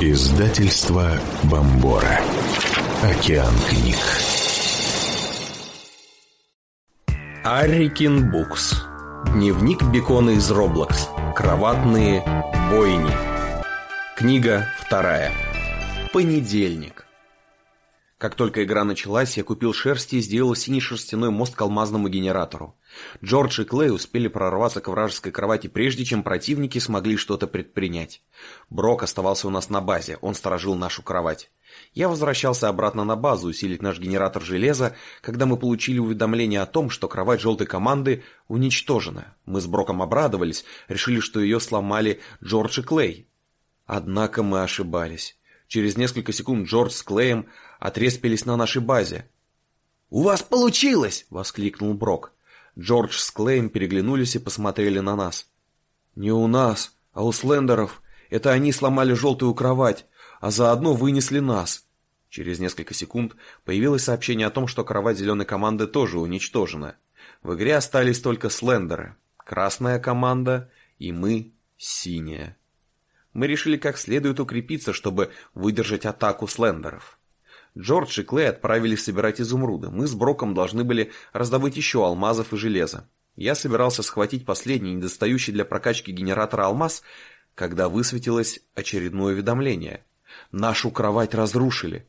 Издательство Бомбора. Океан книг. Арикин Букс. Дневник Бекона из Роблокс. Кроватные бойни. Книга вторая. Понедельник. Как только игра началась, я купил шерсти и сделал синий шерстяной мост к алмазному генератору. Джордж и Клей успели прорваться к вражеской кровати прежде, чем противники смогли что-то предпринять. Брок оставался у нас на базе, он сторожил нашу кровать. Я возвращался обратно на базу усилить наш генератор железа, когда мы получили уведомление о том, что кровать желтой команды уничтожена. Мы с Броком обрадовались, решили, что ее сломали Джордж и Клей. Однако мы ошибались. Через несколько секунд Джордж с Клеем отреспились на нашей базе. «У вас получилось!» — воскликнул Брок. Джордж с Клеем переглянулись и посмотрели на нас. «Не у нас, а у Слендеров. Это они сломали желтую кровать, а заодно вынесли нас». Через несколько секунд появилось сообщение о том, что кровать зеленой команды тоже уничтожена. В игре остались только Слендеры. Красная команда и мы, синяя. Мы решили как следует укрепиться, чтобы выдержать атаку слендеров. Джордж и Клей отправились собирать изумруды. Мы с Броком должны были раздобыть еще алмазов и железа. Я собирался схватить последний, недостающий для прокачки генератора алмаз, когда высветилось очередное уведомление. Нашу кровать разрушили.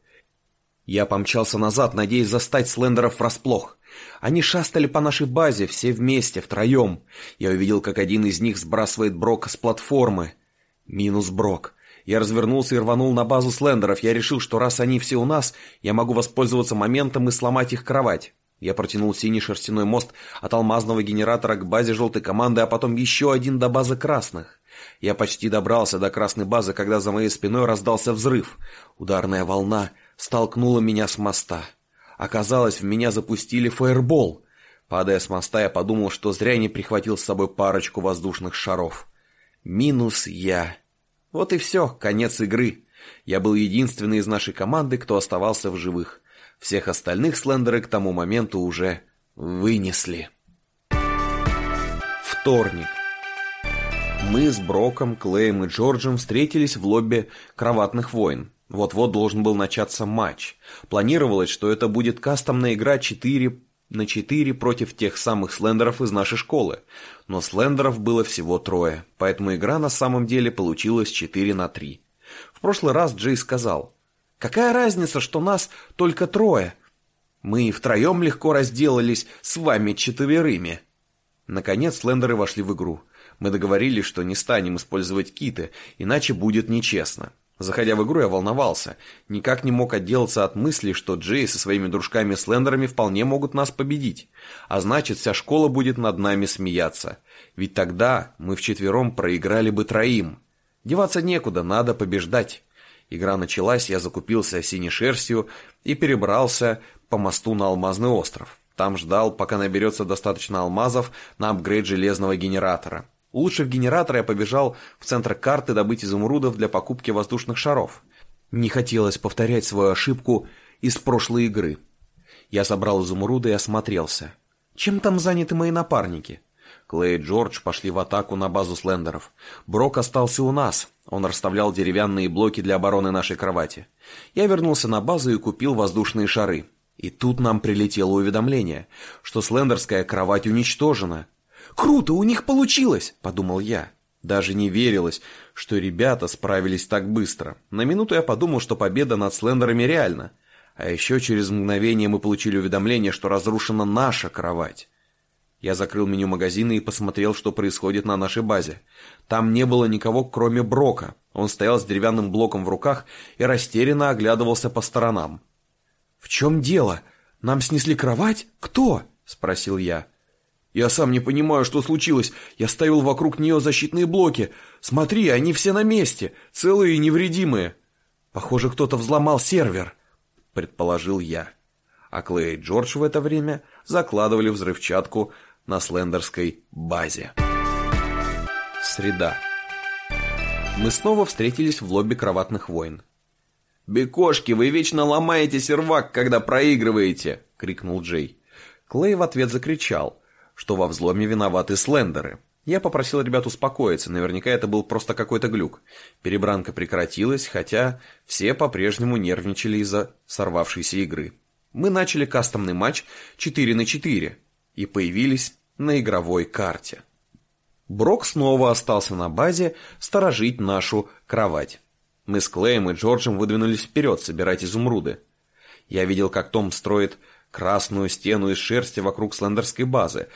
Я помчался назад, надеясь застать слендеров врасплох. Они шастали по нашей базе, все вместе, втроем. Я увидел, как один из них сбрасывает Брока с платформы. Минус Брок. Я развернулся и рванул на базу слендеров. Я решил, что раз они все у нас, я могу воспользоваться моментом и сломать их кровать. Я протянул синий шерстяной мост от алмазного генератора к базе желтой команды, а потом еще один до базы красных. Я почти добрался до красной базы, когда за моей спиной раздался взрыв. Ударная волна столкнула меня с моста. Оказалось, в меня запустили фаербол. Падая с моста, я подумал, что зря не прихватил с собой парочку воздушных шаров. Минус я. Вот и все, конец игры. Я был единственный из нашей команды, кто оставался в живых. Всех остальных слендеры к тому моменту уже вынесли. Вторник. Мы с Броком, Клеем и Джорджем встретились в лобби кроватных войн. Вот-вот должен был начаться матч. Планировалось, что это будет кастомная игра 4 на 4 против тех самых слендеров из нашей школы. Но слендеров было всего трое, поэтому игра на самом деле получилась 4 на 3. В прошлый раз Джей сказал, «Какая разница, что нас только трое? Мы и втроем легко разделались с вами четверыми». Наконец слендеры вошли в игру. Мы договорились, что не станем использовать киты, иначе будет нечестно. Заходя в игру, я волновался. Никак не мог отделаться от мысли, что Джей со своими дружками-слендерами вполне могут нас победить. А значит, вся школа будет над нами смеяться. Ведь тогда мы вчетвером проиграли бы троим. Деваться некуда, надо побеждать. Игра началась, я закупился синей шерстью и перебрался по мосту на Алмазный остров. Там ждал, пока наберется достаточно алмазов на апгрейд железного генератора. Улучшив генератор, я побежал в центр карты добыть изумрудов для покупки воздушных шаров. Не хотелось повторять свою ошибку из прошлой игры. Я собрал изумруды и осмотрелся. Чем там заняты мои напарники? Клей и Джордж пошли в атаку на базу слендеров. Брок остался у нас. Он расставлял деревянные блоки для обороны нашей кровати. Я вернулся на базу и купил воздушные шары. И тут нам прилетело уведомление, что слендерская кровать уничтожена. «Круто, у них получилось!» – подумал я. Даже не верилось, что ребята справились так быстро. На минуту я подумал, что победа над Слендерами реальна. А еще через мгновение мы получили уведомление, что разрушена наша кровать. Я закрыл меню магазина и посмотрел, что происходит на нашей базе. Там не было никого, кроме Брока. Он стоял с деревянным блоком в руках и растерянно оглядывался по сторонам. «В чем дело? Нам снесли кровать? Кто?» – спросил я. Я сам не понимаю, что случилось. Я ставил вокруг нее защитные блоки. Смотри, они все на месте, целые и невредимые. Похоже, кто-то взломал сервер, предположил я. А Клей и Джордж в это время закладывали взрывчатку на слендерской базе. Среда. Мы снова встретились в лобби кроватных войн. «Бекошки, вы вечно ломаете сервак, когда проигрываете!» — крикнул Джей. Клей в ответ закричал — что во взломе виноваты слендеры. Я попросил ребят успокоиться, наверняка это был просто какой-то глюк. Перебранка прекратилась, хотя все по-прежнему нервничали из-за сорвавшейся игры. Мы начали кастомный матч 4 на 4 и появились на игровой карте. Брок снова остался на базе сторожить нашу кровать. Мы с Клеем и Джорджем выдвинулись вперед собирать изумруды. Я видел, как Том строит красную стену из шерсти вокруг слендерской базы,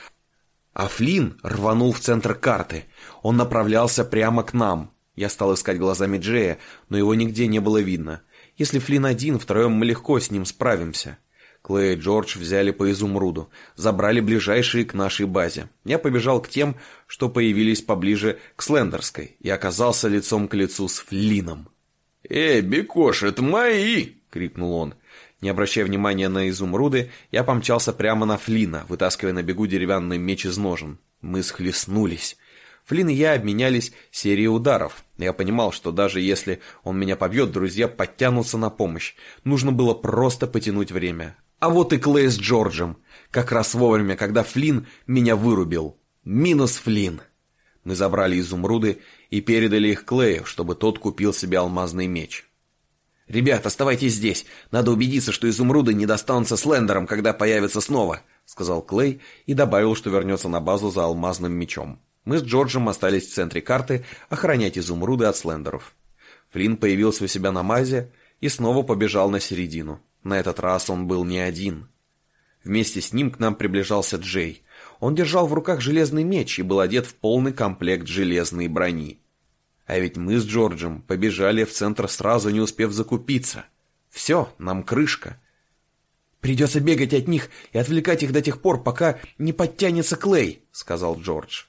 а Флинн рванул в центр карты. Он направлялся прямо к нам. Я стал искать глазами Джея, но его нигде не было видно. Если Флинн один, втроем мы легко с ним справимся. Клей и Джордж взяли по изумруду, забрали ближайшие к нашей базе. Я побежал к тем, что появились поближе к Слендерской, и оказался лицом к лицу с Флином. «Эй, Бекош, это мои!» — крикнул он. Не обращая внимания на изумруды, я помчался прямо на Флина, вытаскивая на бегу деревянный меч из ножен. Мы схлестнулись. Флин и я обменялись серией ударов. Я понимал, что даже если он меня побьет, друзья подтянутся на помощь. Нужно было просто потянуть время. А вот и Клей с Джорджем. Как раз вовремя, когда Флин меня вырубил. Минус Флин. Мы забрали изумруды и передали их Клею, чтобы тот купил себе алмазный меч. «Ребят, оставайтесь здесь. Надо убедиться, что изумруды не достанутся Слендером, когда появятся снова», — сказал Клей и добавил, что вернется на базу за алмазным мечом. Мы с Джорджем остались в центре карты охранять изумруды от Слендеров. Флинн появился у себя на мазе и снова побежал на середину. На этот раз он был не один. Вместе с ним к нам приближался Джей. Он держал в руках железный меч и был одет в полный комплект железной брони. А ведь мы с Джорджем побежали в центр сразу, не успев закупиться. Все, нам крышка. «Придется бегать от них и отвлекать их до тех пор, пока не подтянется Клей», — сказал Джордж.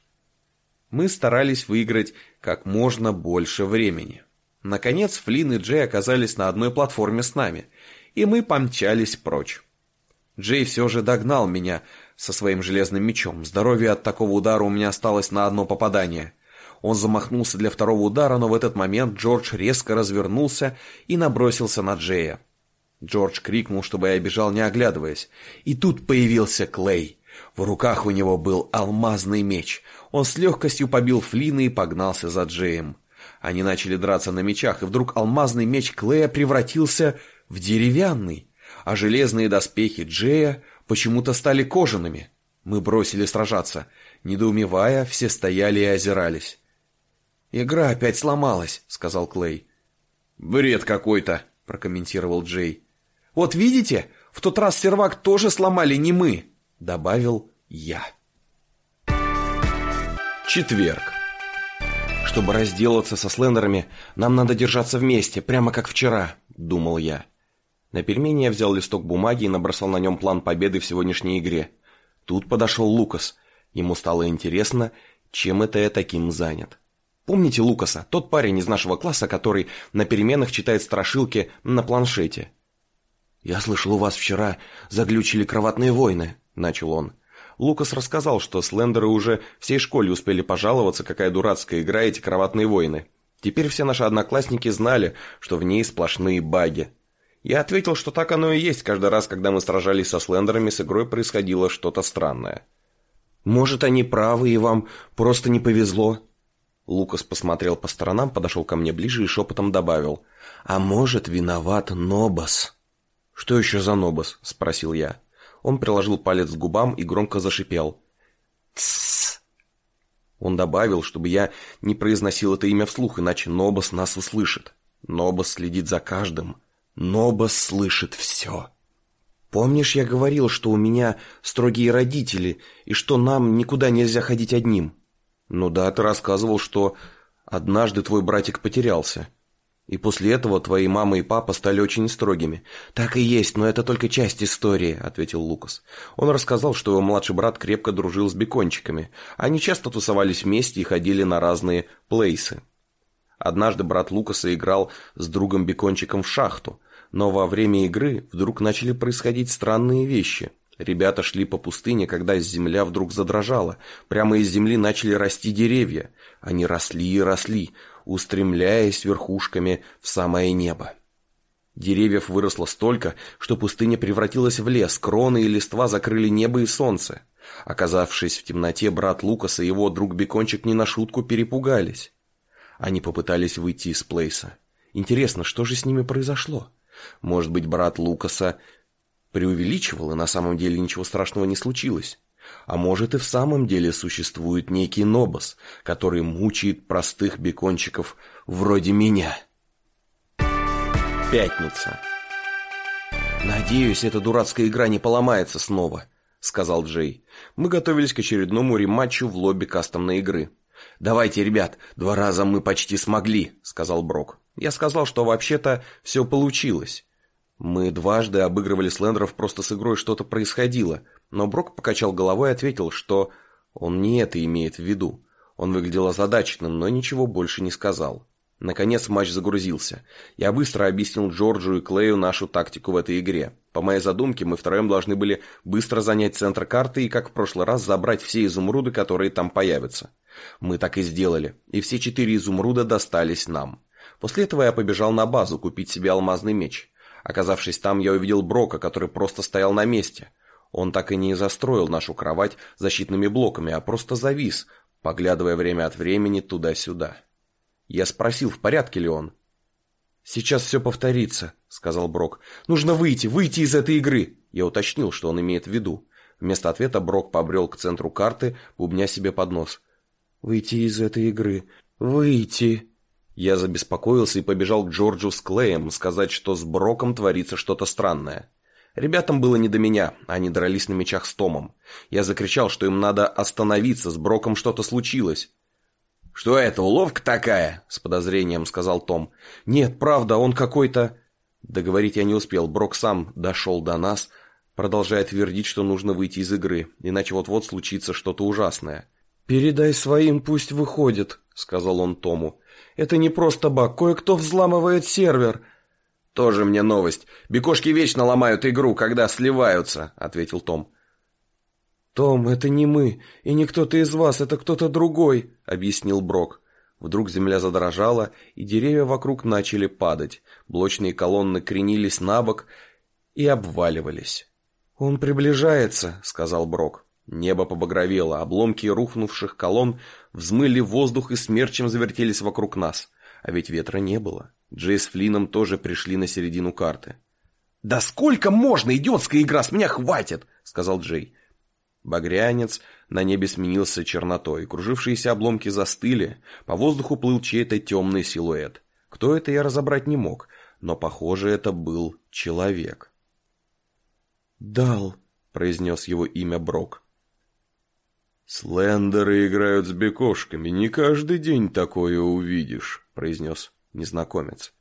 Мы старались выиграть как можно больше времени. Наконец, Флинн и Джей оказались на одной платформе с нами, и мы помчались прочь. Джей все же догнал меня со своим железным мечом. Здоровье от такого удара у меня осталось на одно попадание. Он замахнулся для второго удара, но в этот момент Джордж резко развернулся и набросился на Джея. Джордж крикнул, чтобы я бежал, не оглядываясь. И тут появился Клей. В руках у него был алмазный меч. Он с легкостью побил Флина и погнался за Джеем. Они начали драться на мечах, и вдруг алмазный меч Клея превратился в деревянный, а железные доспехи Джея почему-то стали кожаными. Мы бросили сражаться. Недоумевая, все стояли и озирались. «Игра опять сломалась», — сказал Клей. «Бред какой-то», — прокомментировал Джей. «Вот видите, в тот раз сервак тоже сломали не мы», — добавил я. Четверг. Чтобы разделаться со слендерами, нам надо держаться вместе, прямо как вчера, думал я. На пельмени я взял листок бумаги и набросал на нем план победы в сегодняшней игре. Тут подошел Лукас. Ему стало интересно, чем это я таким занят. Помните Лукаса, тот парень из нашего класса, который на переменах читает страшилки на планшете? «Я слышал, у вас вчера заглючили кроватные войны», — начал он. Лукас рассказал, что слендеры уже всей школе успели пожаловаться, какая дурацкая игра эти кроватные войны. Теперь все наши одноклассники знали, что в ней сплошные баги. Я ответил, что так оно и есть, каждый раз, когда мы сражались со слендерами, с игрой происходило что-то странное. «Может, они правы, и вам просто не повезло?» Лукас посмотрел по сторонам, подошел ко мне ближе и шепотом добавил. «А может, виноват Нобас?» «Что еще за Нобас?» – спросил я. Он приложил палец к губам и громко зашипел. «Тссс!» Он добавил, чтобы я не произносил это имя вслух, иначе Нобас нас услышит. Нобас следит за каждым. Нобас слышит все. «Помнишь, я говорил, что у меня строгие родители, и что нам никуда нельзя ходить одним?» «Ну да, ты рассказывал, что однажды твой братик потерялся. И после этого твои мама и папа стали очень строгими». «Так и есть, но это только часть истории», — ответил Лукас. Он рассказал, что его младший брат крепко дружил с бекончиками. Они часто тусовались вместе и ходили на разные плейсы. Однажды брат Лукаса играл с другом бекончиком в шахту, но во время игры вдруг начали происходить странные вещи — Ребята шли по пустыне, когда земля вдруг задрожала. Прямо из земли начали расти деревья. Они росли и росли, устремляясь верхушками в самое небо. Деревьев выросло столько, что пустыня превратилась в лес, кроны и листва закрыли небо и солнце. Оказавшись в темноте, брат Лукаса и его друг Бекончик не на шутку перепугались. Они попытались выйти из Плейса. Интересно, что же с ними произошло? Может быть, брат Лукаса преувеличивал, и на самом деле ничего страшного не случилось? А может и в самом деле существует некий Нобос, который мучает простых бекончиков вроде меня? Пятница. «Надеюсь, эта дурацкая игра не поломается снова», — сказал Джей. Мы готовились к очередному рематчу в лобби кастомной игры. «Давайте, ребят, два раза мы почти смогли», — сказал Брок. Я сказал, что вообще-то все получилось. Мы дважды обыгрывали Слендеров, просто с игрой что-то происходило, но Брок покачал головой и ответил, что он не это имеет в виду. Он выглядел озадаченным, но ничего больше не сказал. Наконец матч загрузился. Я быстро объяснил Джорджу и Клею нашу тактику в этой игре. По моей задумке, мы втроем должны были быстро занять центр карты и, как в прошлый раз, забрать все изумруды, которые там появятся. Мы так и сделали, и все четыре изумруда достались нам. После этого я побежал на базу купить себе алмазный меч. Оказавшись там, я увидел Брока, который просто стоял на месте. Он так и не застроил нашу кровать защитными блоками, а просто завис, поглядывая время от времени туда-сюда. Я спросил, в порядке ли он. «Сейчас все повторится», — сказал Брок. «Нужно выйти, выйти из этой игры!» Я уточнил, что он имеет в виду. Вместо ответа Брок побрел к центру карты, бубня себе под нос. «Выйти из этой игры! Выйти!» Я забеспокоился и побежал к Джорджу с Клеем сказать, что с Броком творится что-то странное. Ребятам было не до меня, они дрались на мечах с Томом. Я закричал, что им надо остановиться, с Броком что-то случилось. «Что это, уловка такая?» — с подозрением сказал Том. «Нет, правда, он какой-то...» Договорить я не успел. Брок сам дошел до нас, продолжая твердить, что нужно выйти из игры, иначе вот-вот случится что-то ужасное. «Передай своим, пусть выходит», — сказал он Тому. «Это не просто баг, кое-кто взламывает сервер». «Тоже мне новость. Бекошки вечно ломают игру, когда сливаются», — ответил Том. «Том, это не мы, и не кто-то из вас, это кто-то другой», — объяснил Брок. Вдруг земля задрожала, и деревья вокруг начали падать. Блочные колонны кренились на бок и обваливались. «Он приближается», — сказал Брок. Небо побагровело, обломки рухнувших колонн взмыли в воздух и смерчем завертелись вокруг нас. А ведь ветра не было. Джей с Флином тоже пришли на середину карты. «Да сколько можно, идиотская игра, с меня хватит!» — сказал Джей. Багрянец на небе сменился чернотой, кружившиеся обломки застыли, по воздуху плыл чей-то темный силуэт. Кто это, я разобрать не мог, но, похоже, это был человек. «Дал», — произнес его имя Брок. «Слендеры играют с бекошками, не каждый день такое увидишь», — произнес незнакомец.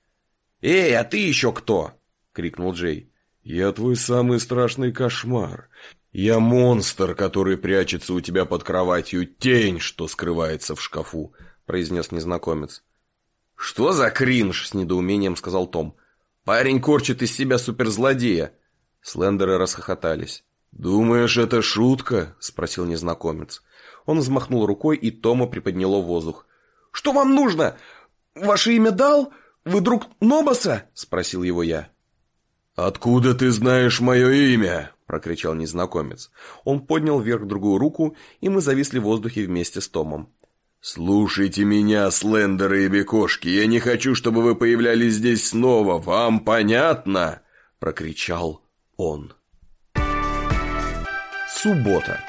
«Эй, а ты еще кто?» — крикнул Джей. «Я твой самый страшный кошмар. «Я монстр, который прячется у тебя под кроватью, тень, что скрывается в шкафу», — произнес незнакомец. «Что за кринж?» — с недоумением сказал Том. «Парень корчит из себя суперзлодея». Слендеры расхохотались. «Думаешь, это шутка?» — спросил незнакомец. Он взмахнул рукой, и Тома приподняло воздух. «Что вам нужно? Ваше имя дал? Вы друг Нобоса?» — спросил его я. «Откуда ты знаешь мое имя?» прокричал незнакомец. Он поднял вверх другую руку, и мы зависли в воздухе вместе с Томом. «Слушайте меня, слендеры и бекошки, я не хочу, чтобы вы появлялись здесь снова, вам понятно?» – прокричал он. Суббота.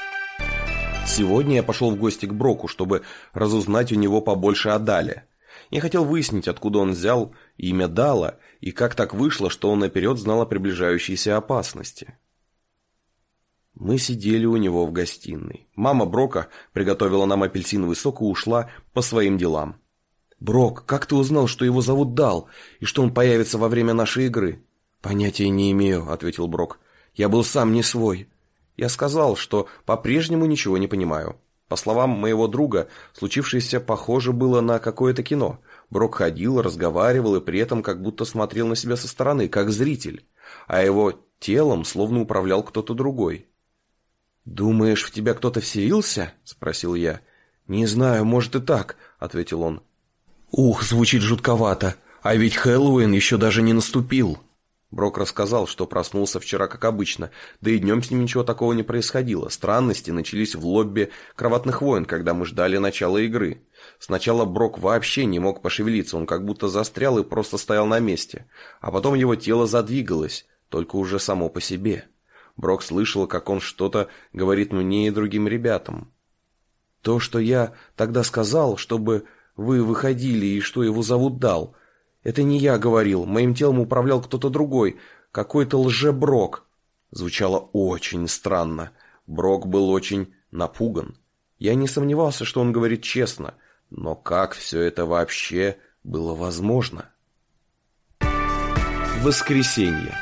Сегодня я пошел в гости к Броку, чтобы разузнать у него побольше о Дале. Я хотел выяснить, откуда он взял имя Дала, и как так вышло, что он наперед знал о приближающейся опасности. Мы сидели у него в гостиной. Мама Брока приготовила нам апельсиновый сок и ушла по своим делам. «Брок, как ты узнал, что его зовут Дал, и что он появится во время нашей игры?» «Понятия не имею», — ответил Брок. «Я был сам не свой». Я сказал, что по-прежнему ничего не понимаю. По словам моего друга, случившееся похоже было на какое-то кино. Брок ходил, разговаривал и при этом как будто смотрел на себя со стороны, как зритель. А его телом словно управлял кто-то другой. «Думаешь, в тебя кто-то вселился?» – спросил я. «Не знаю, может и так», – ответил он. «Ух, звучит жутковато, а ведь Хэллоуин еще даже не наступил». Брок рассказал, что проснулся вчера как обычно, да и днем с ним ничего такого не происходило. Странности начались в лобби кроватных войн, когда мы ждали начала игры. Сначала Брок вообще не мог пошевелиться, он как будто застрял и просто стоял на месте. А потом его тело задвигалось, только уже само по себе. Брок слышал, как он что-то говорит мне и другим ребятам. То, что я тогда сказал, чтобы вы выходили и что его зовут Дал, это не я говорил, моим телом управлял кто-то другой, какой-то лжеброк. Звучало очень странно. Брок был очень напуган. Я не сомневался, что он говорит честно, но как все это вообще было возможно? Воскресенье.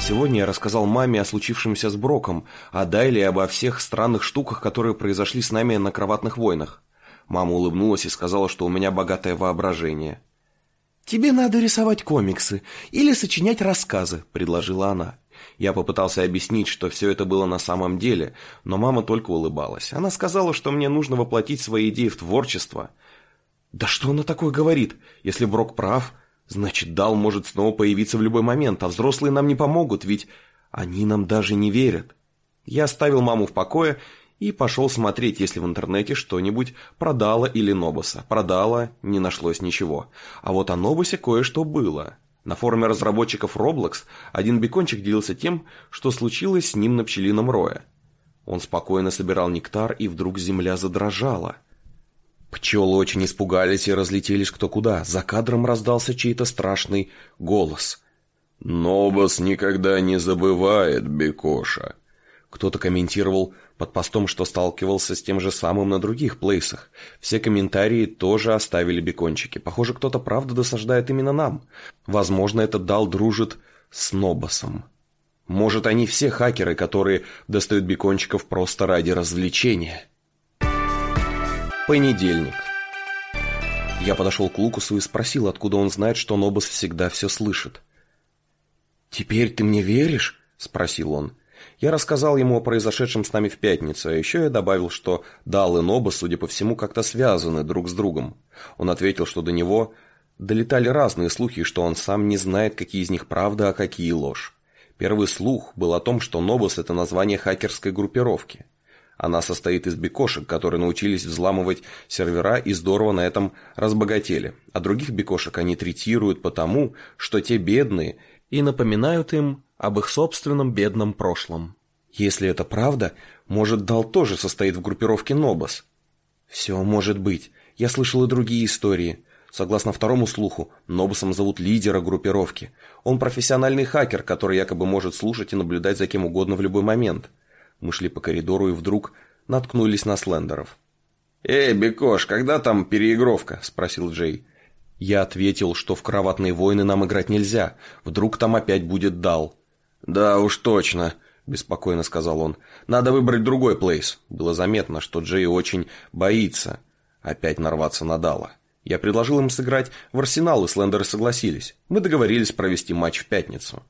Сегодня я рассказал маме о случившемся с Броком, о Дайле обо всех странных штуках, которые произошли с нами на кроватных войнах. Мама улыбнулась и сказала, что у меня богатое воображение. «Тебе надо рисовать комиксы или сочинять рассказы», — предложила она. Я попытался объяснить, что все это было на самом деле, но мама только улыбалась. Она сказала, что мне нужно воплотить свои идеи в творчество. «Да что она такое говорит? Если Брок прав, значит, Дал может снова появиться в любой момент, а взрослые нам не помогут, ведь они нам даже не верят». Я оставил маму в покое и пошел смотреть, если в интернете что-нибудь продала или Нобоса. Продала, не нашлось ничего. А вот о Нобосе кое-что было. На форуме разработчиков Roblox один бекончик делился тем, что случилось с ним на пчелином рое. Он спокойно собирал нектар, и вдруг земля задрожала. Пчелы очень испугались и разлетелись кто куда. За кадром раздался чей-то страшный голос. «Нобос никогда не забывает Бекоша». Кто-то комментировал под постом, что сталкивался с тем же самым на других плейсах. Все комментарии тоже оставили бекончики. Похоже, кто-то правда досаждает именно нам. Возможно, этот дал дружит с Нобосом. Может, они все хакеры, которые достают бекончиков просто ради развлечения. Понедельник. Я подошел к Лукусу и спросил, откуда он знает, что Нобос всегда все слышит. «Теперь ты мне веришь?» – спросил он. Я рассказал ему о произошедшем с нами в пятницу, а еще я добавил, что Дал и Ноба, судя по всему, как-то связаны друг с другом. Он ответил, что до него долетали разные слухи, что он сам не знает, какие из них правда, а какие ложь. Первый слух был о том, что Нобус – это название хакерской группировки. Она состоит из бекошек, которые научились взламывать сервера и здорово на этом разбогатели. А других бекошек они третируют потому, что те бедные и напоминают им об их собственном бедном прошлом. Если это правда, может, Дал тоже состоит в группировке Нобос? Все может быть. Я слышал и другие истории. Согласно второму слуху, Нобосом зовут лидера группировки. Он профессиональный хакер, который якобы может слушать и наблюдать за кем угодно в любой момент. Мы шли по коридору и вдруг наткнулись на слендеров. «Эй, Бекош, когда там переигровка?» – спросил Джей. Я ответил, что в кроватные войны нам играть нельзя. Вдруг там опять будет Дал. «Да уж точно», – беспокойно сказал он. «Надо выбрать другой плейс». Было заметно, что Джей очень боится опять нарваться на Дала. Я предложил им сыграть в Арсенал, и Слендеры согласились. Мы договорились провести матч в пятницу.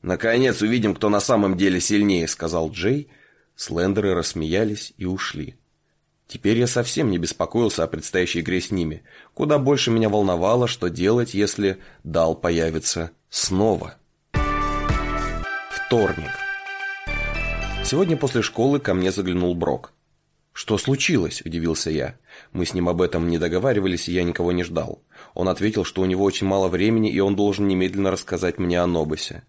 «Наконец увидим, кто на самом деле сильнее», — сказал Джей. Слендеры рассмеялись и ушли. Теперь я совсем не беспокоился о предстоящей игре с ними. Куда больше меня волновало, что делать, если Дал появится снова. Вторник. Сегодня после школы ко мне заглянул Брок. «Что случилось?» – удивился я. Мы с ним об этом не договаривались, и я никого не ждал. Он ответил, что у него очень мало времени, и он должен немедленно рассказать мне о Нобусе.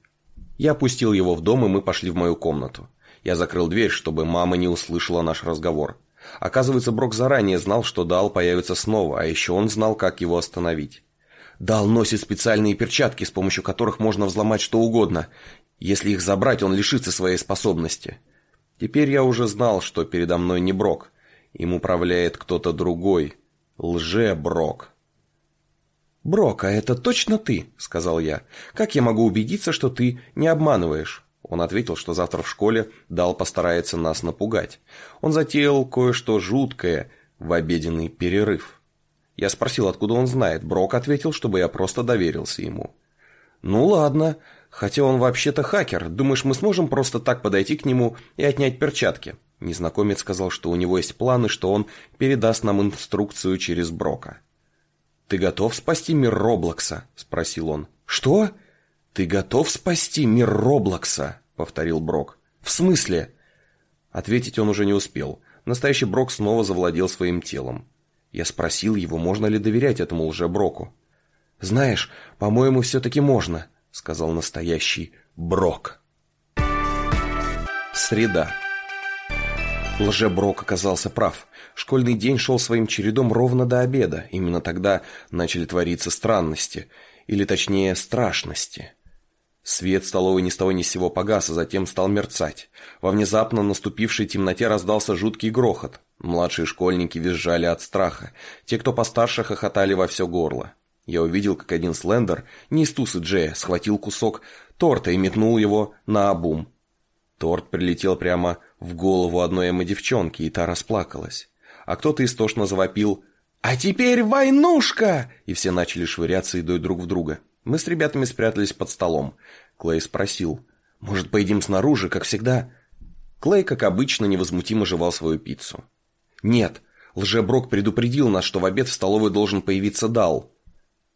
Я пустил его в дом, и мы пошли в мою комнату. Я закрыл дверь, чтобы мама не услышала наш разговор. Оказывается, Брок заранее знал, что Дал появится снова, а еще он знал, как его остановить. Дал носит специальные перчатки, с помощью которых можно взломать что угодно. Если их забрать, он лишится своей способности. Теперь я уже знал, что передо мной не Брок. Им управляет кто-то другой. Лже-Брок. «Брок, а это точно ты?» – сказал я. «Как я могу убедиться, что ты не обманываешь?» Он ответил, что завтра в школе Дал постарается нас напугать. Он затеял кое-что жуткое в обеденный перерыв. Я спросил, откуда он знает. Брок ответил, чтобы я просто доверился ему. «Ну ладно, Хотя он вообще-то хакер. Думаешь, мы сможем просто так подойти к нему и отнять перчатки?» Незнакомец сказал, что у него есть планы, что он передаст нам инструкцию через Брока. «Ты готов спасти мир Роблокса?» – спросил он. «Что?» «Ты готов спасти мир Роблокса?» — повторил Брок. «В смысле?» Ответить он уже не успел. Настоящий Брок снова завладел своим телом. Я спросил его, можно ли доверять этому лже-Броку. «Знаешь, по-моему, все-таки можно», — сказал настоящий Брок. Среда. Лже-Брок оказался прав. Школьный день шел своим чередом ровно до обеда. Именно тогда начали твориться странности. Или точнее, страшности. Свет столовой ни с того ни с сего погас, а затем стал мерцать. Во внезапно наступившей темноте раздался жуткий грохот. Младшие школьники визжали от страха. Те, кто постарше, хохотали во все горло. Я увидел, как один слендер, не из тусы Джея, схватил кусок торта и метнул его на обум. Торт прилетел прямо в голову одной эмо девчонки, и та расплакалась. А кто-то истошно завопил «А теперь войнушка!» И все начали швыряться едой друг в друга. Мы с ребятами спрятались под столом. Клей спросил, «Может, поедим снаружи, как всегда?» Клей, как обычно, невозмутимо жевал свою пиццу. «Нет, лжеброк предупредил нас, что в обед в столовой должен появиться Дал».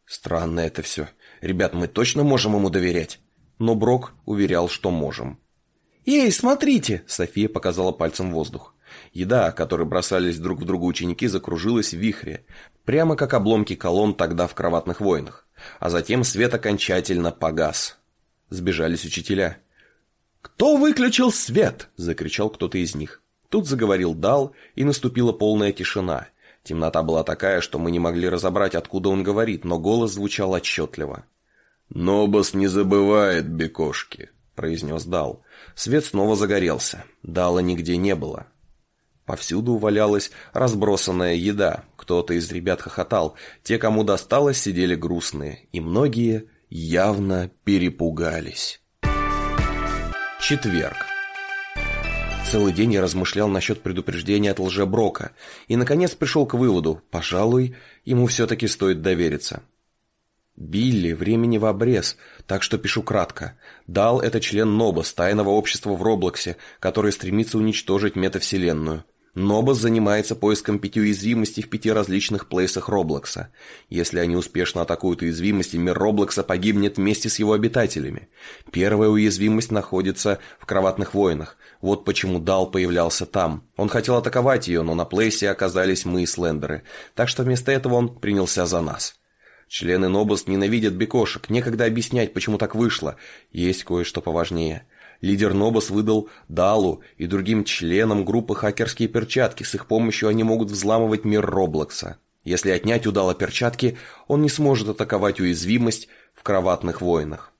«Странно это все. Ребят, мы точно можем ему доверять?» Но Брок уверял, что можем. «Эй, смотрите!» – София показала пальцем воздух. Еда, которой бросались друг в друга ученики, закружилась в вихре, прямо как обломки колонн тогда в кроватных войнах. А затем свет окончательно погас. Сбежались учителя. «Кто выключил свет?» – закричал кто-то из них. Тут заговорил Дал, и наступила полная тишина. Темнота была такая, что мы не могли разобрать, откуда он говорит, но голос звучал отчетливо. «Нобос не забывает бекошки», — произнес Дал. Свет снова загорелся. Дала нигде не было. Повсюду валялась разбросанная еда. Кто-то из ребят хохотал. Те, кому досталось, сидели грустные. И многие явно перепугались. Четверг. Целый день я размышлял насчет предупреждения от лжеброка. И, наконец, пришел к выводу. Пожалуй, ему все-таки стоит довериться. Билли, времени в обрез, так что пишу кратко. Дал это член Нобос, тайного общества в Роблоксе, который стремится уничтожить метавселенную. Нобос занимается поиском пяти уязвимостей в пяти различных плейсах Роблокса. Если они успешно атакуют уязвимости, мир Роблокса погибнет вместе с его обитателями. Первая уязвимость находится в Кроватных войнах. Вот почему Дал появлялся там. Он хотел атаковать ее, но на плейсе оказались мы и Слендеры. Так что вместо этого он принялся за нас. Члены Нобос ненавидят бекошек, некогда объяснять, почему так вышло. Есть кое-что поважнее. Лидер Нобос выдал Далу и другим членам группы хакерские перчатки. С их помощью они могут взламывать мир Роблокса. Если отнять у Дала перчатки, он не сможет атаковать уязвимость в кроватных войнах.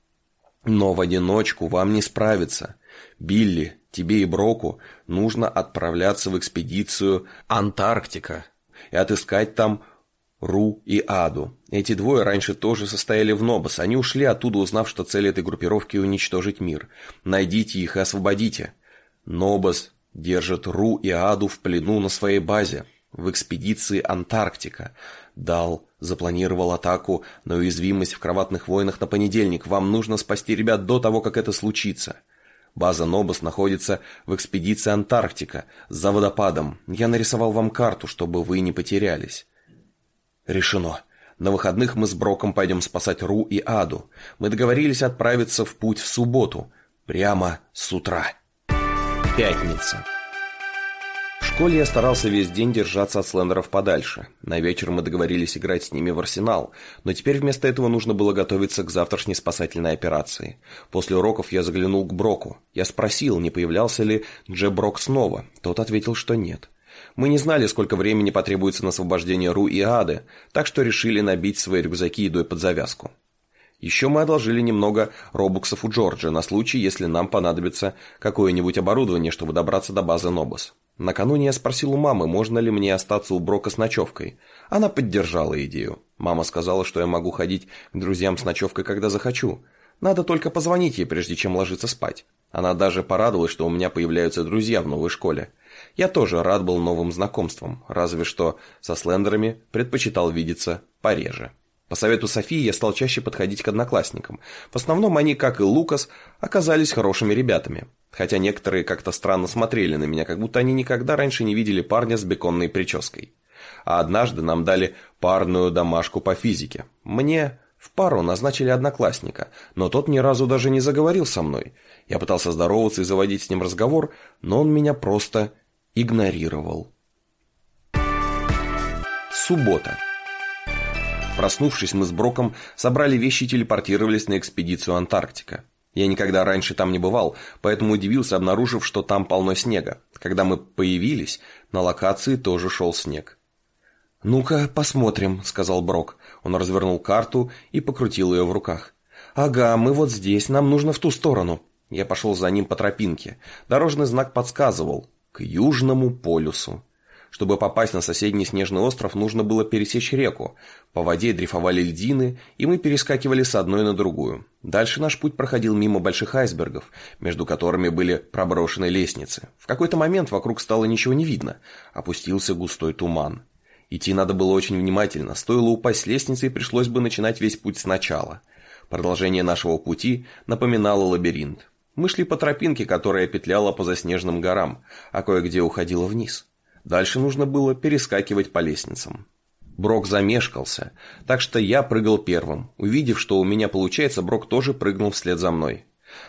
Но в одиночку вам не справиться. Билли, тебе и Броку нужно отправляться в экспедицию Антарктика и отыскать там Ру и Аду. Эти двое раньше тоже состояли в Нобос. Они ушли оттуда, узнав, что цель этой группировки – уничтожить мир. Найдите их и освободите. Нобос держит Ру и Аду в плену на своей базе, в экспедиции Антарктика. Дал запланировал атаку на уязвимость в кроватных войнах на понедельник. Вам нужно спасти ребят до того, как это случится. База Нобос находится в экспедиции Антарктика, за водопадом. Я нарисовал вам карту, чтобы вы не потерялись. Решено. На выходных мы с Броком пойдем спасать Ру и Аду. Мы договорились отправиться в путь в субботу. Прямо с утра. Пятница. Школе я старался весь день держаться от слендеров подальше. На вечер мы договорились играть с ними в арсенал, но теперь вместо этого нужно было готовиться к завтрашней спасательной операции. После уроков я заглянул к Броку. Я спросил, не появлялся ли Дже Брок снова. Тот ответил, что нет. Мы не знали, сколько времени потребуется на освобождение Ру и Ады, так что решили набить свои рюкзаки едой под завязку. Еще мы одолжили немного робуксов у Джорджа на случай, если нам понадобится какое-нибудь оборудование, чтобы добраться до базы Нобос. Накануне я спросил у мамы, можно ли мне остаться у Брока с ночевкой. Она поддержала идею. Мама сказала, что я могу ходить к друзьям с ночевкой, когда захочу. Надо только позвонить ей, прежде чем ложиться спать. Она даже порадовалась, что у меня появляются друзья в новой школе. Я тоже рад был новым знакомствам, разве что со слендерами предпочитал видеться пореже. По совету Софии я стал чаще подходить к одноклассникам. В основном они, как и Лукас, оказались хорошими ребятами. Хотя некоторые как-то странно смотрели на меня, как будто они никогда раньше не видели парня с беконной прической. А однажды нам дали парную домашку по физике. Мне В пару назначили одноклассника, но тот ни разу даже не заговорил со мной. Я пытался здороваться и заводить с ним разговор, но он меня просто игнорировал. Суббота. Проснувшись, мы с Броком собрали вещи и телепортировались на экспедицию Антарктика. Я никогда раньше там не бывал, поэтому удивился, обнаружив, что там полно снега. Когда мы появились, на локации тоже шел снег. «Ну-ка, посмотрим», — сказал Брок. Он развернул карту и покрутил ее в руках. «Ага, мы вот здесь, нам нужно в ту сторону». Я пошел за ним по тропинке. Дорожный знак подсказывал. К Южному полюсу. Чтобы попасть на соседний снежный остров, нужно было пересечь реку. По воде дрейфовали льдины, и мы перескакивали с одной на другую. Дальше наш путь проходил мимо больших айсбергов, между которыми были проброшены лестницы. В какой-то момент вокруг стало ничего не видно. Опустился густой туман. Идти надо было очень внимательно. Стоило упасть с лестницы, и пришлось бы начинать весь путь сначала. Продолжение нашего пути напоминало лабиринт. Мы шли по тропинке, которая петляла по заснеженным горам, а кое-где уходила вниз. Дальше нужно было перескакивать по лестницам. Брок замешкался, так что я прыгал первым. Увидев, что у меня получается, Брок тоже прыгнул вслед за мной.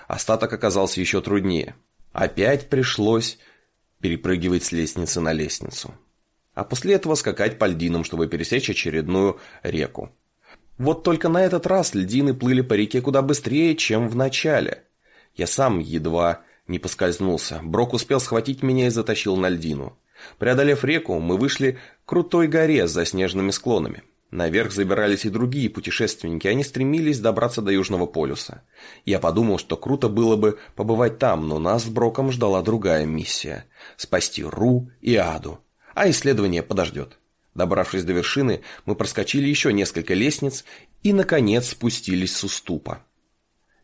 Остаток оказался еще труднее. Опять пришлось перепрыгивать с лестницы на лестницу. А после этого скакать по льдинам, чтобы пересечь очередную реку. Вот только на этот раз льдины плыли по реке куда быстрее, чем в начале. Я сам едва не поскользнулся. Брок успел схватить меня и затащил на льдину. Преодолев реку, мы вышли к крутой горе с заснеженными склонами. Наверх забирались и другие путешественники, они стремились добраться до Южного полюса. Я подумал, что круто было бы побывать там, но нас с Броком ждала другая миссия – спасти Ру и Аду. А исследование подождет. Добравшись до вершины, мы проскочили еще несколько лестниц и, наконец, спустились с уступа.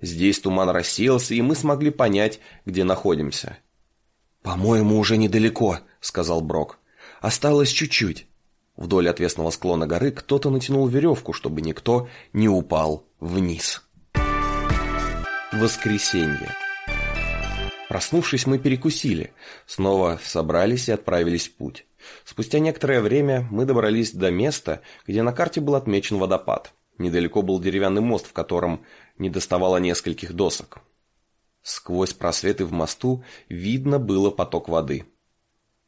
Здесь туман рассеялся, и мы смогли понять, где находимся. «По-моему, уже недалеко», — сказал Брок. «Осталось чуть-чуть». Вдоль отвесного склона горы кто-то натянул веревку, чтобы никто не упал вниз. Воскресенье. Проснувшись, мы перекусили, снова собрались и отправились в путь. Спустя некоторое время мы добрались до места, где на карте был отмечен водопад. Недалеко был деревянный мост, в котором не доставало нескольких досок. Сквозь просветы в мосту видно было поток воды.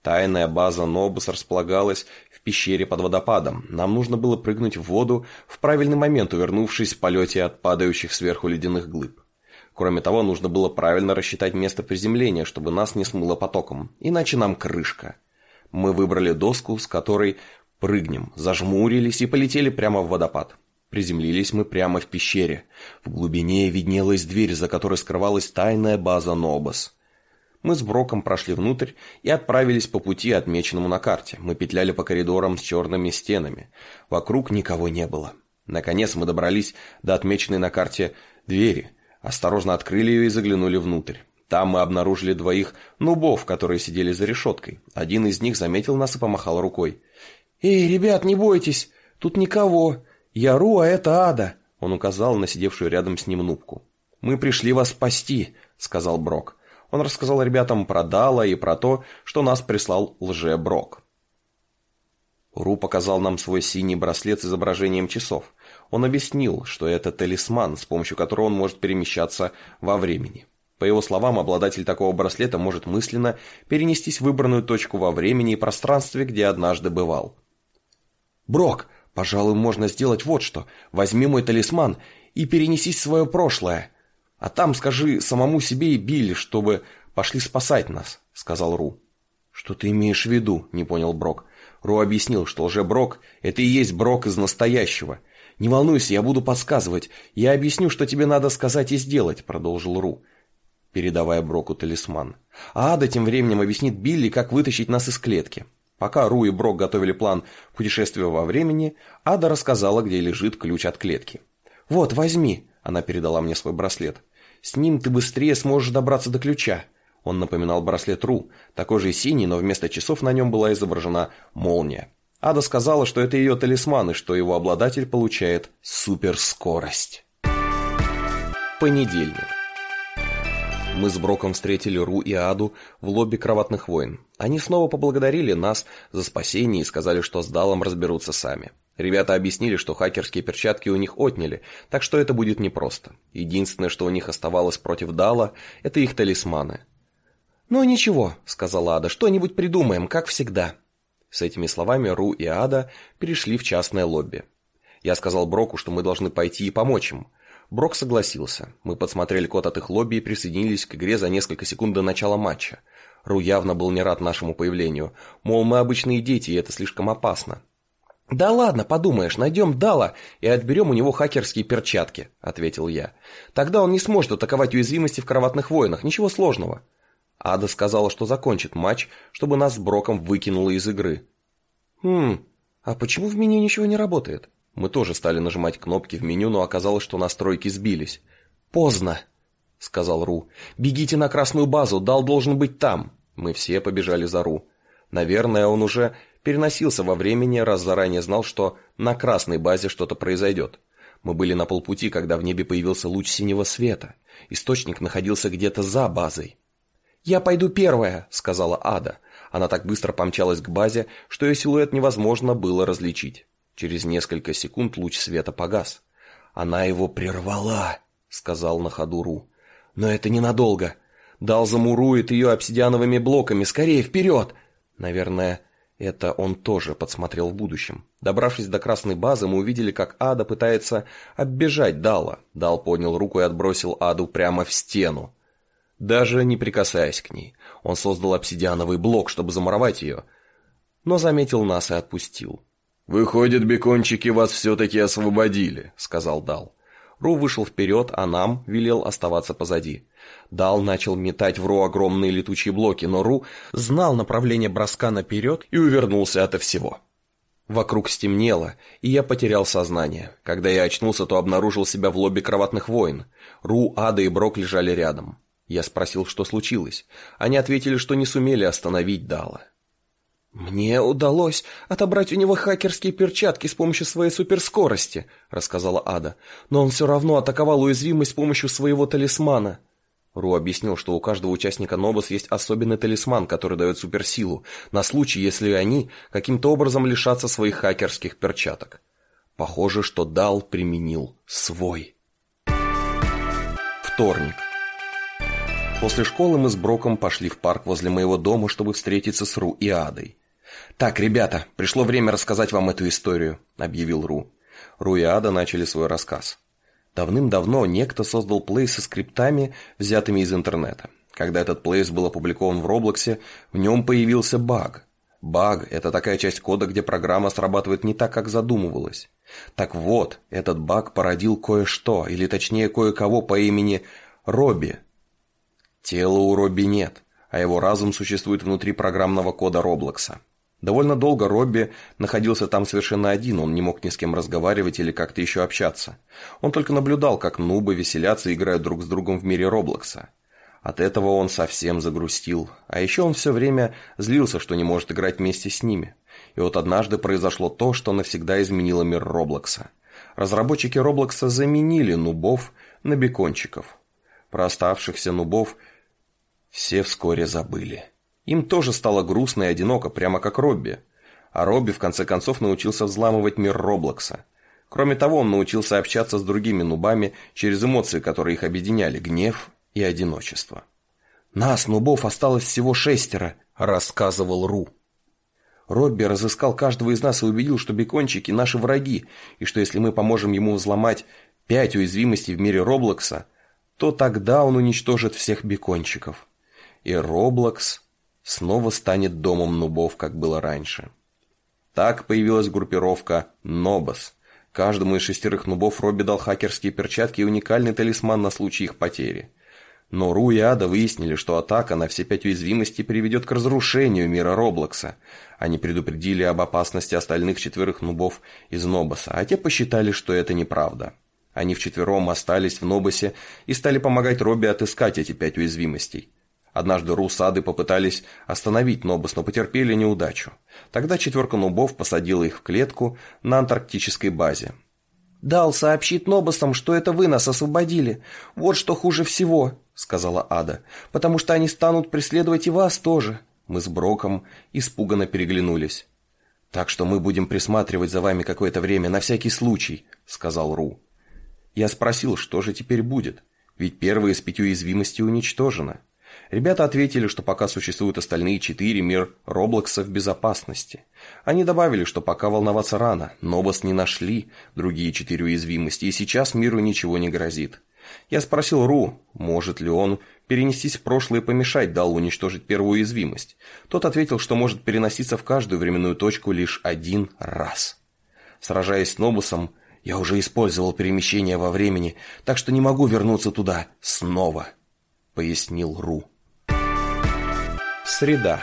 Тайная база Нобус располагалась в пещере под водопадом. Нам нужно было прыгнуть в воду в правильный момент, увернувшись в полете от падающих сверху ледяных глыб. Кроме того, нужно было правильно рассчитать место приземления, чтобы нас не смыло потоком, иначе нам крышка. Мы выбрали доску, с которой прыгнем, зажмурились и полетели прямо в водопад. Приземлились мы прямо в пещере. В глубине виднелась дверь, за которой скрывалась тайная база Нобос. Мы с Броком прошли внутрь и отправились по пути, отмеченному на карте. Мы петляли по коридорам с черными стенами. Вокруг никого не было. Наконец мы добрались до отмеченной на карте двери. Осторожно открыли ее и заглянули внутрь. Там мы обнаружили двоих нубов, которые сидели за решеткой. Один из них заметил нас и помахал рукой. «Эй, ребят, не бойтесь! Тут никого! «Я Ру, а это Ада!» Он указал на сидевшую рядом с ним нубку. «Мы пришли вас спасти», — сказал Брок. Он рассказал ребятам про Дала и про то, что нас прислал лже-Брок. Ру показал нам свой синий браслет с изображением часов. Он объяснил, что это талисман, с помощью которого он может перемещаться во времени. По его словам, обладатель такого браслета может мысленно перенестись в выбранную точку во времени и пространстве, где однажды бывал. «Брок, Пожалуй, можно сделать вот что. Возьми мой талисман и перенесись в свое прошлое. А там скажи самому себе и Билли, чтобы пошли спасать нас», — сказал Ру. «Что ты имеешь в виду?» — не понял Брок. Ру объяснил, что лже-Брок — это и есть Брок из настоящего. «Не волнуйся, я буду подсказывать. Я объясню, что тебе надо сказать и сделать», — продолжил Ру, передавая Броку талисман. А Ада тем временем объяснит Билли, как вытащить нас из клетки. Пока Ру и Брок готовили план путешествия во времени, Ада рассказала, где лежит ключ от клетки. «Вот, возьми», — она передала мне свой браслет. «С ним ты быстрее сможешь добраться до ключа». Он напоминал браслет Ру, такой же синий, но вместо часов на нем была изображена молния. Ада сказала, что это ее талисман и что его обладатель получает суперскорость. Понедельник. Мы с Броком встретили Ру и Аду в лобби кроватных войн. Они снова поблагодарили нас за спасение и сказали, что с Далом разберутся сами. Ребята объяснили, что хакерские перчатки у них отняли, так что это будет непросто. Единственное, что у них оставалось против Дала, это их талисманы. «Ну ничего», — сказала Ада, — «что-нибудь придумаем, как всегда». С этими словами Ру и Ада перешли в частное лобби. Я сказал Броку, что мы должны пойти и помочь им. Брок согласился. Мы подсмотрели код от их лобби и присоединились к игре за несколько секунд до начала матча. Ру явно был не рад нашему появлению. Мол, мы обычные дети, и это слишком опасно. «Да ладно, подумаешь, найдем Дала и отберем у него хакерские перчатки», — ответил я. «Тогда он не сможет атаковать уязвимости в кроватных войнах, ничего сложного». Ада сказала, что закончит матч, чтобы нас с Броком выкинуло из игры. «Хм, а почему в меню ничего не работает?» Мы тоже стали нажимать кнопки в меню, но оказалось, что настройки сбились. «Поздно», — сказал Ру. «Бегите на красную базу, Дал должен быть там». Мы все побежали за Ру. Наверное, он уже переносился во времени, раз заранее знал, что на красной базе что-то произойдет. Мы были на полпути, когда в небе появился луч синего света. Источник находился где-то за базой. «Я пойду первая», — сказала Ада. Она так быстро помчалась к базе, что ее силуэт невозможно было различить. Через несколько секунд луч света погас. «Она его прервала», — сказал на ходу Ру. «Но это ненадолго. Дал замурует ее обсидиановыми блоками. Скорее, вперед!» Наверное, это он тоже подсмотрел в будущем. Добравшись до красной базы, мы увидели, как Ада пытается оббежать Дала. Дал поднял руку и отбросил Аду прямо в стену. Даже не прикасаясь к ней. Он создал обсидиановый блок, чтобы замуровать ее. Но заметил нас и отпустил. «Выходит, бекончики вас все-таки освободили», — сказал Дал. Ру вышел вперед, а нам велел оставаться позади. Дал начал метать в Ру огромные летучие блоки, но Ру знал направление броска наперед и увернулся ото всего. Вокруг стемнело, и я потерял сознание. Когда я очнулся, то обнаружил себя в лобби кроватных войн. Ру, Ада и Брок лежали рядом. Я спросил, что случилось. Они ответили, что не сумели остановить Дала. «Мне удалось отобрать у него хакерские перчатки с помощью своей суперскорости», — рассказала Ада. «Но он все равно атаковал уязвимость с помощью своего талисмана». Ру объяснил, что у каждого участника Нобос есть особенный талисман, который дает суперсилу, на случай, если они каким-то образом лишатся своих хакерских перчаток. Похоже, что Дал применил свой. Вторник. После школы мы с Броком пошли в парк возле моего дома, чтобы встретиться с Ру и Адой. «Так, ребята, пришло время рассказать вам эту историю», — объявил Ру. Ру и Ада начали свой рассказ. Давным-давно некто создал плейс со скриптами, взятыми из интернета. Когда этот плейс был опубликован в Роблоксе, в нем появился баг. Баг – это такая часть кода, где программа срабатывает не так, как задумывалась. Так вот, этот баг породил кое-что, или точнее кое-кого по имени Робби. Тела у Робби нет, а его разум существует внутри программного кода Роблокса. Довольно долго Робби находился там совершенно один, он не мог ни с кем разговаривать или как-то еще общаться. Он только наблюдал, как нубы веселятся и играют друг с другом в мире Роблокса. От этого он совсем загрустил. А еще он все время злился, что не может играть вместе с ними. И вот однажды произошло то, что навсегда изменило мир Роблокса. Разработчики Роблокса заменили нубов на бекончиков. Про оставшихся нубов все вскоре забыли. Им тоже стало грустно и одиноко, прямо как Робби. А Робби в конце концов научился взламывать мир Роблокса. Кроме того, он научился общаться с другими нубами через эмоции, которые их объединяли – гнев и одиночество. «Нас, нубов, осталось всего шестеро», – рассказывал Ру. Робби разыскал каждого из нас и убедил, что бекончики – наши враги, и что если мы поможем ему взломать пять уязвимостей в мире Роблокса, то тогда он уничтожит всех бекончиков. И Роблокс снова станет домом нубов, как было раньше. Так появилась группировка «Нобос». Каждому из шестерых нубов Робби дал хакерские перчатки и уникальный талисман на случай их потери. Но Ру и Ада выяснили, что атака на все пять уязвимостей приведет к разрушению мира Роблокса. Они предупредили об опасности остальных четверых нубов из Нобоса, а те посчитали, что это неправда. Они вчетвером остались в Нобосе и стали помогать Робби отыскать эти пять уязвимостей. Однажды русады попытались остановить Нобос, но потерпели неудачу. Тогда четверка нубов посадила их в клетку на антарктической базе. «Дал сообщит Нобосам, что это вы нас освободили. Вот что хуже всего», — сказала Ада, «потому что они станут преследовать и вас тоже». Мы с Броком испуганно переглянулись. «Так что мы будем присматривать за вами какое-то время, на всякий случай», — сказал Ру. Я спросил, что же теперь будет, ведь первая из пяти уязвимостей уничтожена. Ребята ответили, что пока существуют остальные четыре, мир Роблокса в безопасности. Они добавили, что пока волноваться рано, Нобос не нашли другие четыре уязвимости, и сейчас миру ничего не грозит. Я спросил Ру, может ли он перенестись в прошлое и помешать Далу уничтожить первую уязвимость. Тот ответил, что может переноситься в каждую временную точку лишь один раз. Сражаясь с Нобусом, я уже использовал перемещение во времени, так что не могу вернуться туда снова, пояснил Ру. Среда.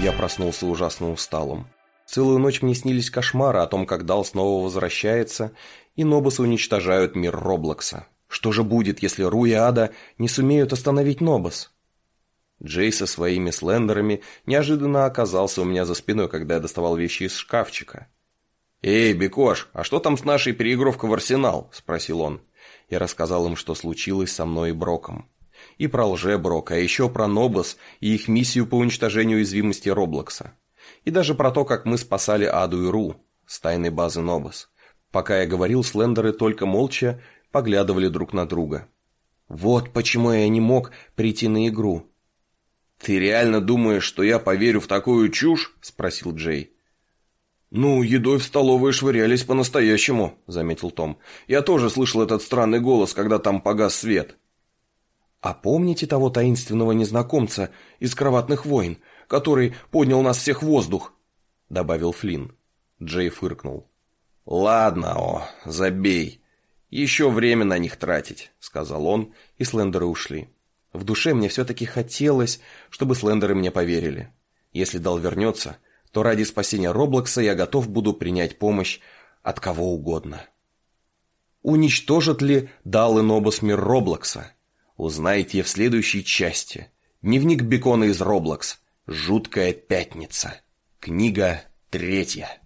Я проснулся ужасно усталым. Целую ночь мне снились кошмары о том, как Дал снова возвращается, и Нобусы уничтожают мир Роблокса. Что же будет, если Ру и Ада не сумеют остановить Нобус? Джей со своими слендерами неожиданно оказался у меня за спиной, когда я доставал вещи из шкафчика. «Эй, Бекош, а что там с нашей переигровкой в Арсенал?» – спросил он. Я рассказал им, что случилось со мной и Броком. И про лже-Брока, а еще про Нобус и их миссию по уничтожению уязвимости Роблокса. И даже про то, как мы спасали Аду и Ру с тайной базы Нобус. Пока я говорил, слендеры только молча поглядывали друг на друга. Вот почему я не мог прийти на игру. «Ты реально думаешь, что я поверю в такую чушь?» – спросил Джей. «Ну, едой в столовой швырялись по-настоящему», — заметил Том. «Я тоже слышал этот странный голос, когда там погас свет». «А помните того таинственного незнакомца из кроватных войн, который поднял нас всех в воздух?» — добавил Флинн. Джей фыркнул. «Ладно, о, забей. Еще время на них тратить», — сказал он, и слендеры ушли. В душе мне все-таки хотелось, чтобы слендеры мне поверили. Если Дал вернется, то ради спасения Роблокса я готов буду принять помощь от кого угодно. Уничтожит ли Дал и Нобус мир Роблокса? Узнаете в следующей части. Дневник Бекона из Роблокс. Жуткая пятница. Книга третья.